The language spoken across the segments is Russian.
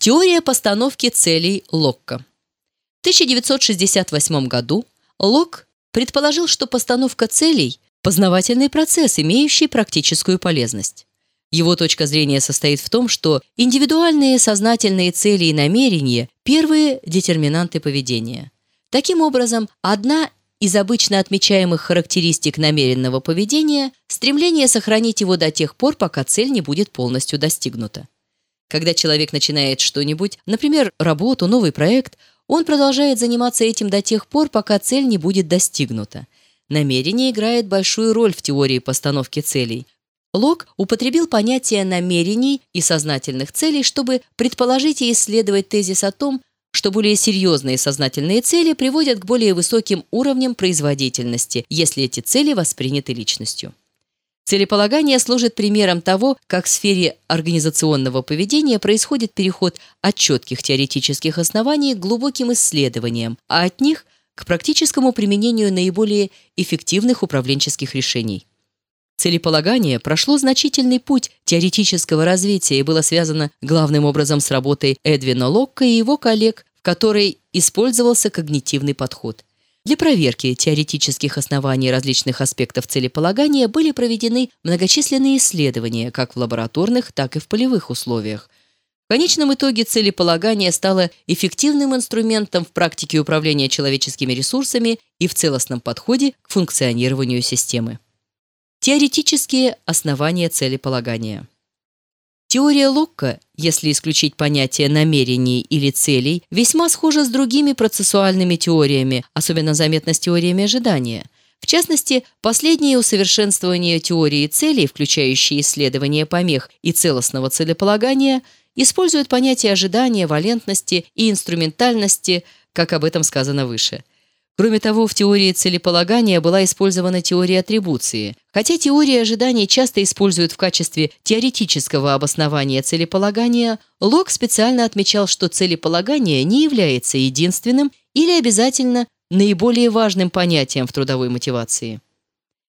Теория постановки целей Локка. В 1968 году Лок предположил, что постановка целей – познавательный процесс, имеющий практическую полезность. Его точка зрения состоит в том, что индивидуальные сознательные цели и намерения – первые детерминанты поведения. Таким образом, одна из обычно отмечаемых характеристик намеренного поведения – стремление сохранить его до тех пор, пока цель не будет полностью достигнута. Когда человек начинает что-нибудь, например, работу, новый проект, он продолжает заниматься этим до тех пор, пока цель не будет достигнута. Намерение играет большую роль в теории постановки целей. Лок употребил понятие намерений и сознательных целей, чтобы предположить и исследовать тезис о том, что более серьезные сознательные цели приводят к более высоким уровням производительности, если эти цели восприняты личностью. Целеполагание служит примером того, как в сфере организационного поведения происходит переход от четких теоретических оснований к глубоким исследованиям, а от них к практическому применению наиболее эффективных управленческих решений. Целеполагание прошло значительный путь теоретического развития и было связано главным образом с работой Эдвина Локка и его коллег, в которой использовался когнитивный подход – для проверки теоретических оснований различных аспектов целеполагания были проведены многочисленные исследования как в лабораторных, так и в полевых условиях. В конечном итоге целеполагание стало эффективным инструментом в практике управления человеческими ресурсами и в целостном подходе к функционированию системы. Теоретические основания целеполагания. Теория Локка, если исключить понятие намерений или целей, весьма схожа с другими процессуальными теориями, особенно заметно с теориями ожидания. В частности, последнее усовершенствование теории целей, включающее исследование помех и целостного целеполагания, использует понятие ожидания, валентности и инструментальности, как об этом сказано выше – Кроме того, в теории целеполагания была использована теория атрибуции. Хотя теория ожиданий часто используют в качестве теоретического обоснования целеполагания, Лок специально отмечал, что целеполагание не является единственным или обязательно наиболее важным понятием в трудовой мотивации.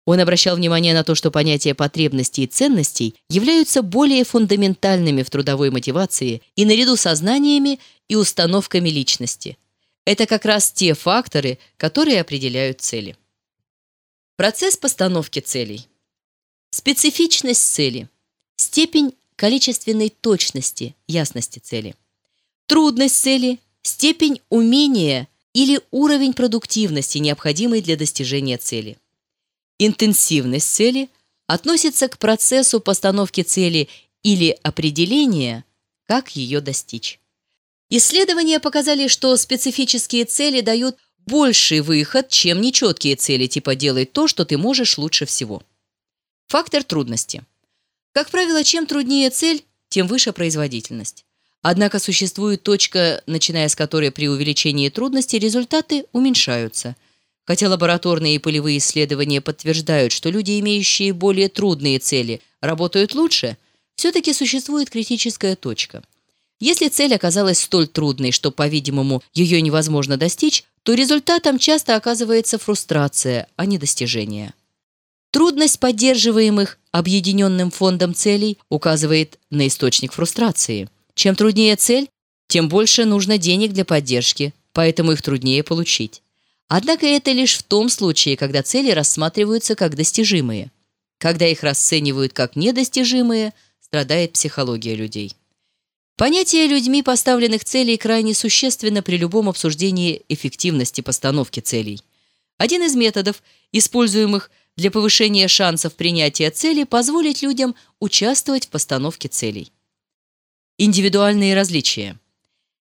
Он обращал внимание на то, что понятия потребностей и ценностей являются более фундаментальными в трудовой мотивации и наряду со знаниями и установками личности – это как раз те факторы, которые определяют цели. Процесс постановки целей. Специфичность цели. Степень количественной точности, ясности цели. Трудность цели. Степень умения или уровень продуктивности, необходимый для достижения цели. Интенсивность цели относится к процессу постановки цели или определения, как ее достичь. Исследования показали, что специфические цели дают больший выход, чем нечеткие цели, типа «делай то, что ты можешь лучше всего». Фактор трудности. Как правило, чем труднее цель, тем выше производительность. Однако существует точка, начиная с которой при увеличении трудности результаты уменьшаются. Хотя лабораторные и полевые исследования подтверждают, что люди, имеющие более трудные цели, работают лучше, все-таки существует критическая точка – если цель оказалась столь трудной, что, по-видимому, ее невозможно достичь, то результатом часто оказывается фрустрация, а не достижение. Трудность поддерживаемых объединенным фондом целей указывает на источник фрустрации. Чем труднее цель, тем больше нужно денег для поддержки, поэтому их труднее получить. Однако это лишь в том случае, когда цели рассматриваются как достижимые. Когда их расценивают как недостижимые, страдает психология людей. Понятие людьми поставленных целей крайне существенно при любом обсуждении эффективности постановки целей. Один из методов, используемых для повышения шансов принятия цели, позволить людям участвовать в постановке целей. Индивидуальные различия.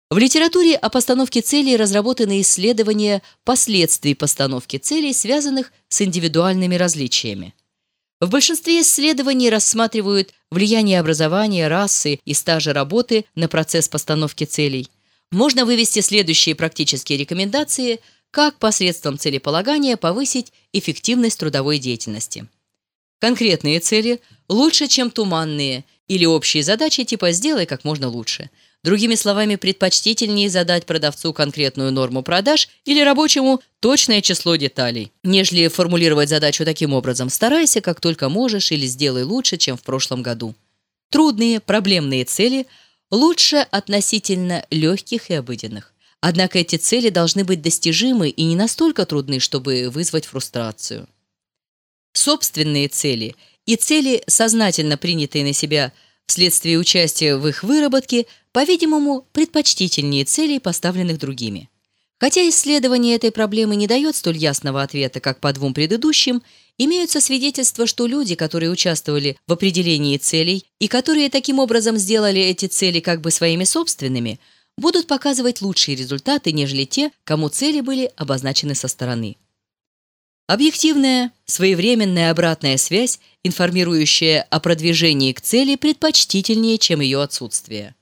В литературе о постановке целей разработаны исследования последствий постановки целей, связанных с индивидуальными различиями. В большинстве исследований рассматривают влияние образования, расы и стажа работы на процесс постановки целей. Можно вывести следующие практические рекомендации, как посредством целеполагания повысить эффективность трудовой деятельности. Конкретные цели лучше, чем туманные, или общие задачи типа «сделай как можно лучше». Другими словами, предпочтительнее задать продавцу конкретную норму продаж или рабочему точное число деталей, нежели формулировать задачу таким образом «старайся как только можешь» или «сделай лучше, чем в прошлом году». Трудные, проблемные цели лучше относительно легких и обыденных. Однако эти цели должны быть достижимы и не настолько трудны, чтобы вызвать фрустрацию. Собственные цели и цели, сознательно принятые на себя вследствие участия в их выработке, по-видимому, предпочтительнее целей, поставленных другими. Хотя исследование этой проблемы не дает столь ясного ответа, как по двум предыдущим, имеются свидетельства, что люди, которые участвовали в определении целей и которые таким образом сделали эти цели как бы своими собственными, будут показывать лучшие результаты, нежели те, кому цели были обозначены со стороны. Объективная, своевременная обратная связь, информирующая о продвижении к цели, предпочтительнее, чем ее отсутствие.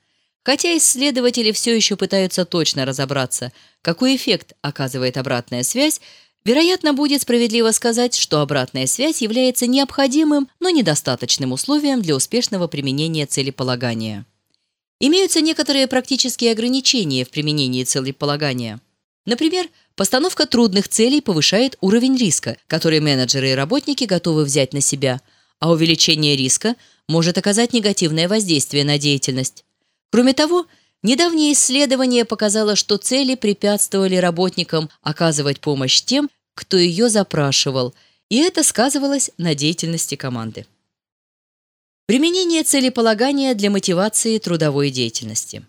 Хотя исследователи все еще пытаются точно разобраться, какой эффект оказывает обратная связь, вероятно, будет справедливо сказать, что обратная связь является необходимым, но недостаточным условием для успешного применения целеполагания. Имеются некоторые практические ограничения в применении целеполагания. Например, постановка трудных целей повышает уровень риска, который менеджеры и работники готовы взять на себя, а увеличение риска может оказать негативное воздействие на деятельность. Кроме того, недавнее исследование показало, что цели препятствовали работникам оказывать помощь тем, кто ее запрашивал, и это сказывалось на деятельности команды. Применение целеполагания для мотивации трудовой деятельности.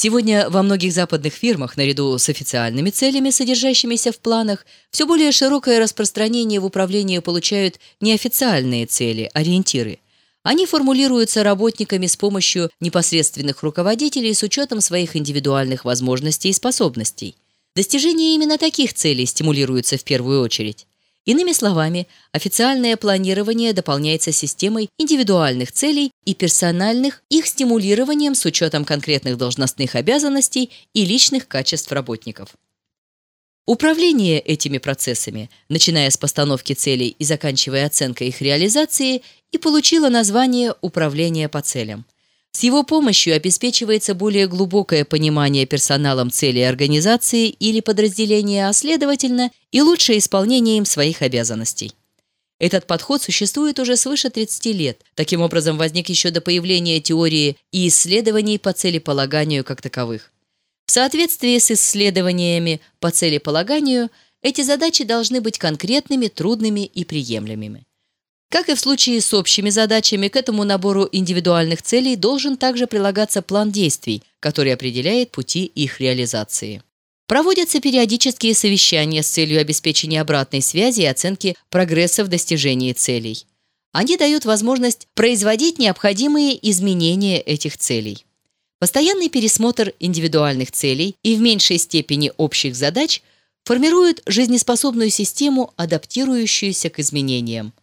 Сегодня во многих западных фирмах, наряду с официальными целями, содержащимися в планах, все более широкое распространение в управлении получают неофициальные цели, ориентиры – они формулируются работниками с помощью непосредственных руководителей с учетом своих индивидуальных возможностей и способностей. Достижение именно таких целей стимулируется в первую очередь. Иными словами, официальное планирование дополняется системой индивидуальных целей и персональных их стимулированием с учетом конкретных должностных обязанностей и личных качеств работников. Управление этими процессами, начиная с постановки целей и заканчивая оценкой их реализации, и получило название «Управление по целям». С его помощью обеспечивается более глубокое понимание персоналом целей организации или подразделения, а следовательно, и лучшее исполнение им своих обязанностей. Этот подход существует уже свыше 30 лет. Таким образом, возник еще до появления теории и исследований по целеполаганию как таковых. В соответствии с исследованиями по целеполаганию, эти задачи должны быть конкретными, трудными и приемлемыми. Как и в случае с общими задачами, к этому набору индивидуальных целей должен также прилагаться план действий, который определяет пути их реализации. Проводятся периодические совещания с целью обеспечения обратной связи и оценки прогресса в достижении целей. Они дают возможность производить необходимые изменения этих целей. Постоянный пересмотр индивидуальных целей и в меньшей степени общих задач формирует жизнеспособную систему, адаптирующуюся к изменениям.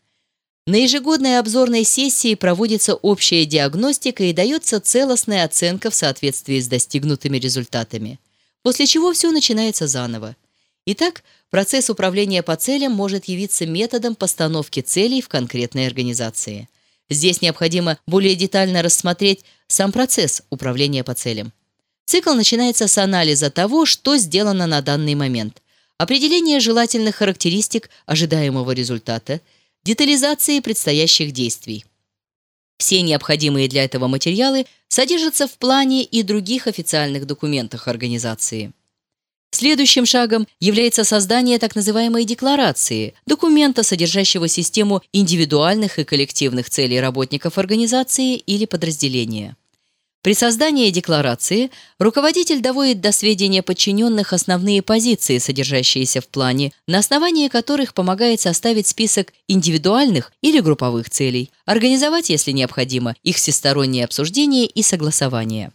На ежегодной обзорной сессии проводится общая диагностика и дается целостная оценка в соответствии с достигнутыми результатами, после чего все начинается заново. Итак, процесс управления по целям может явиться методом постановки целей в конкретной организации. Здесь необходимо более детально рассмотреть сам процесс управления по целям. Цикл начинается с анализа того, что сделано на данный момент, определения желательных характеристик ожидаемого результата, детализации предстоящих действий. Все необходимые для этого материалы содержатся в плане и других официальных документах организации. Следующим шагом является создание так называемой декларации, документа, содержащего систему индивидуальных и коллективных целей работников организации или подразделения. При создании декларации руководитель доводит до сведения подчиненных основные позиции, содержащиеся в плане, на основании которых помогает составить список индивидуальных или групповых целей, организовать, если необходимо, их всестороннее обсуждение и согласование.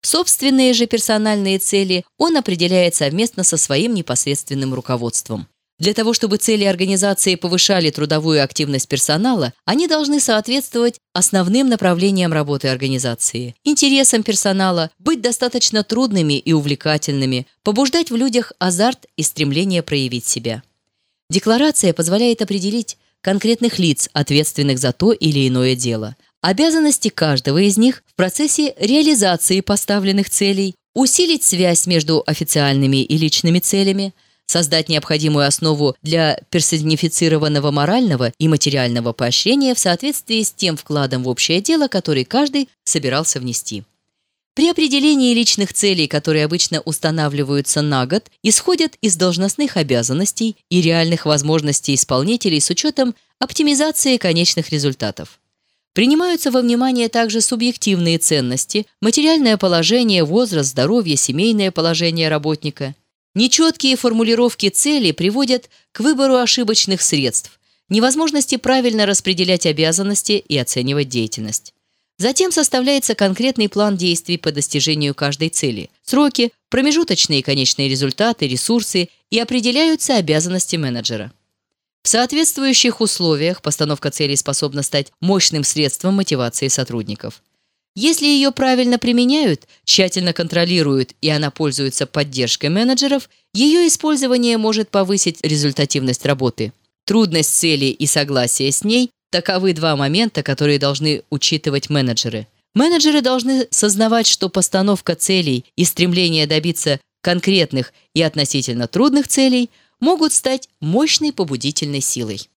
Собственные же персональные цели он определяет совместно со своим непосредственным руководством. Для того, чтобы цели организации повышали трудовую активность персонала, они должны соответствовать основным направлениям работы организации, интересам персонала, быть достаточно трудными и увлекательными, побуждать в людях азарт и стремление проявить себя. Декларация позволяет определить конкретных лиц, ответственных за то или иное дело – Обязанности каждого из них в процессе реализации поставленных целей, усилить связь между официальными и личными целями, создать необходимую основу для персонифицированного морального и материального поощрения в соответствии с тем вкладом в общее дело, который каждый собирался внести. При определении личных целей, которые обычно устанавливаются на год, исходят из должностных обязанностей и реальных возможностей исполнителей с учетом оптимизации конечных результатов. Принимаются во внимание также субъективные ценности, материальное положение, возраст, здоровье, семейное положение работника. Нечеткие формулировки целей приводят к выбору ошибочных средств, невозможности правильно распределять обязанности и оценивать деятельность. Затем составляется конкретный план действий по достижению каждой цели, сроки, промежуточные и конечные результаты, ресурсы и определяются обязанности менеджера. В соответствующих условиях постановка целей способна стать мощным средством мотивации сотрудников. Если ее правильно применяют, тщательно контролируют и она пользуется поддержкой менеджеров, ее использование может повысить результативность работы. Трудность цели и согласие с ней Таковы два момента, которые должны учитывать менеджеры. Менеджеры должны сознавать, что постановка целей и стремление добиться конкретных и относительно трудных целей могут стать мощной побудительной силой.